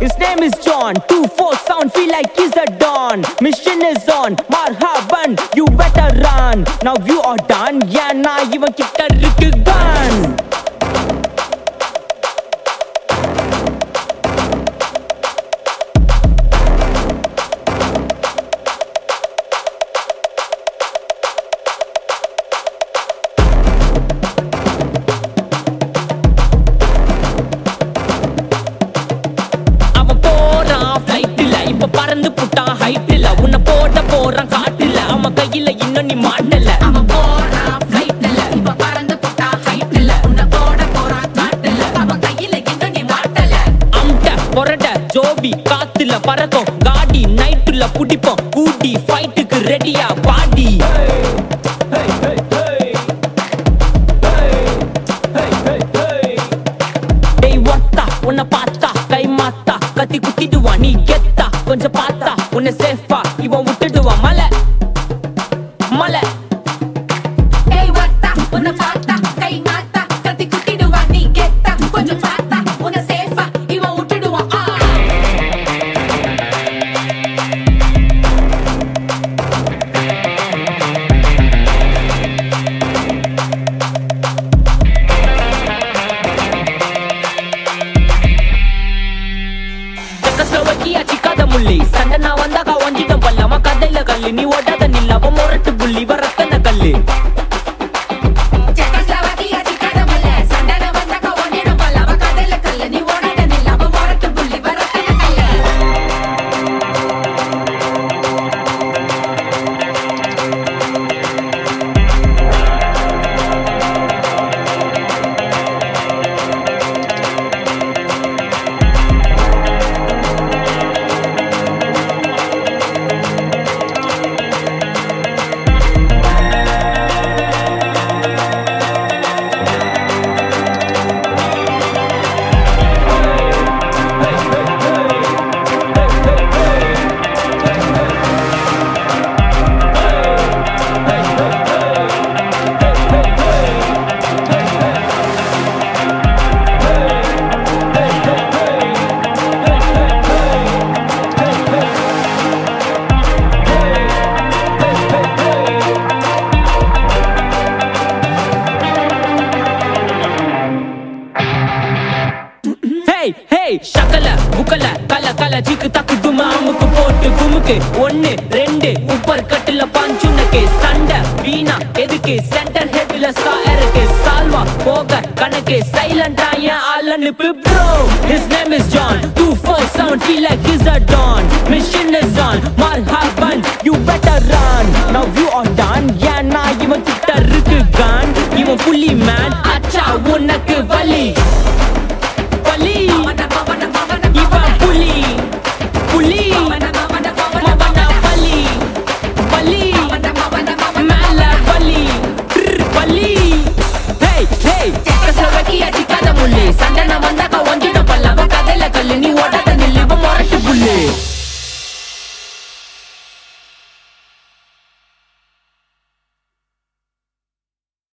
His name is John. Two four sound feel like he's a don. Mission is on. Marhaban, you better run. Now you are done. Yeah, now nah, even kick a gun. பறந்து புட்டான் ஹைட்ல உன்னை போட போறான் காட்டுல அவன் கையில இன்னும் நீ மாட்டல அவன் போறான் flightல, இப்ப பறந்து புட்டா height-ல. உன்னை போட போறான் காட்டுல. அவன் கையில இன்னும் நீ மாட்டல. அம்ட பொரட்ட ஜோபி காத்துல பறக்கும். காடி நைட்டுல புடிப்போம் கூடி ஃபைட்டுக்கு ரெடியா பாடி டேய் ஒத்தா. உன்னை பார்த்தா கை மாத்தா. கத்தி குத்திடுவா நீ கெத்தா. கொஞ்சம் பார்த்தா உன்னை சேஃபா புள்ளி. சண்டை நான் வந்தாக்கா ஒஞ்சிடம் பல்லாம கதையில கல்லு நீ ஓட்டு ஹேய் ஹேய் ஷக்கல புக்கல கல கல ஜிக்கு தக்கு துமா அமுக்கு போட்டு குமுக்கு. ஒன்னு ரெண்டு உப்பர் கட்டுல பஞ்சுனக்கு. சண்டை வீணா எதுக்கு? சென்டர் ஹெட்ல சாயருக்கு சால்வா போக கணக்கு. சைலண்டா என் ஆள் அனுப்பு bro his name is John two four seven feel like is a don mission is on more happen you better run now you are don ஏன்னா இவன் கிட்ட இருக்கு கான் இவன் புள்ளி மேன் அச்சா உனக்கு